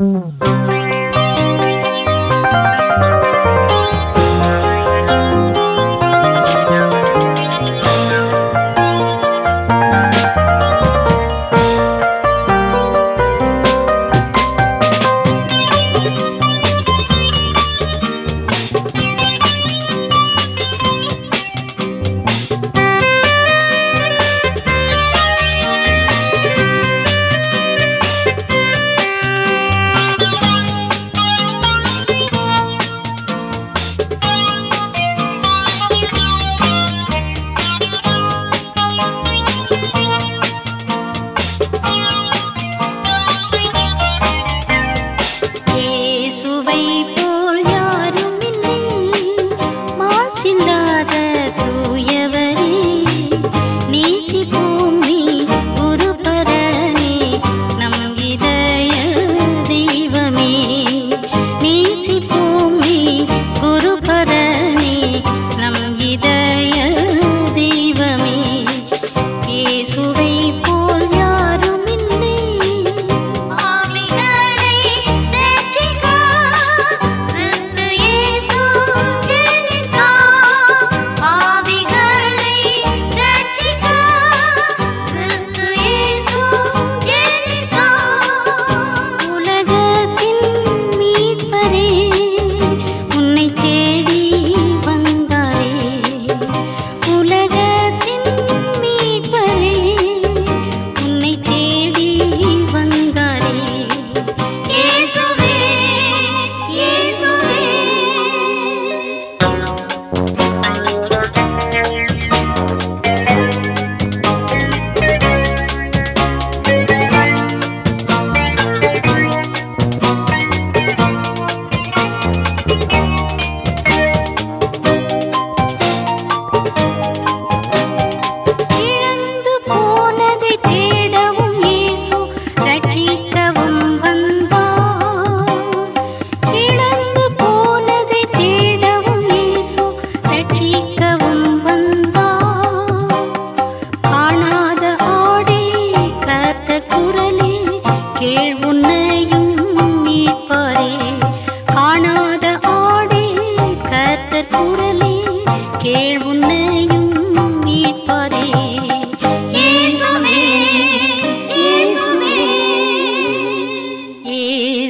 Mm-hmm. போல்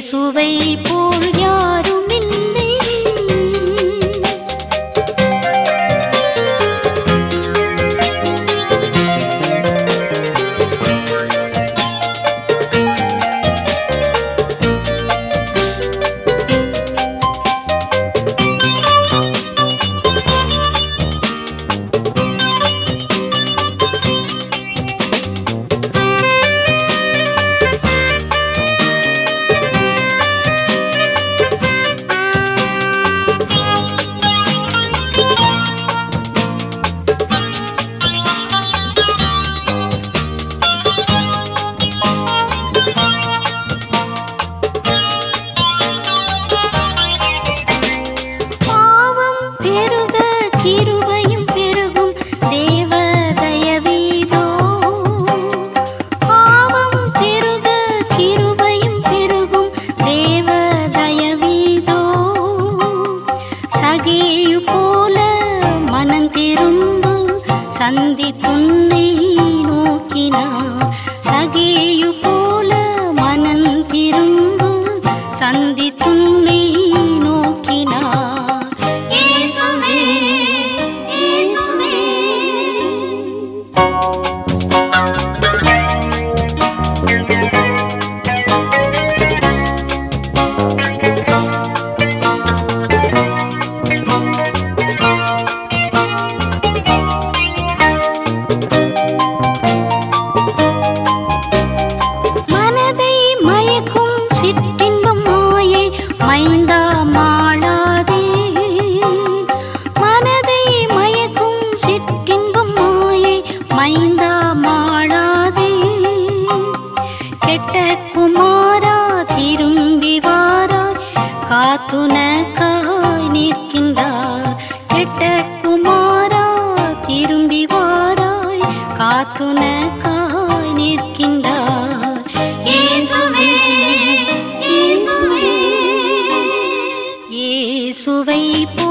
சுவை போ சந்தி துன்னை நோக்கினார் சகேயு வைப்பு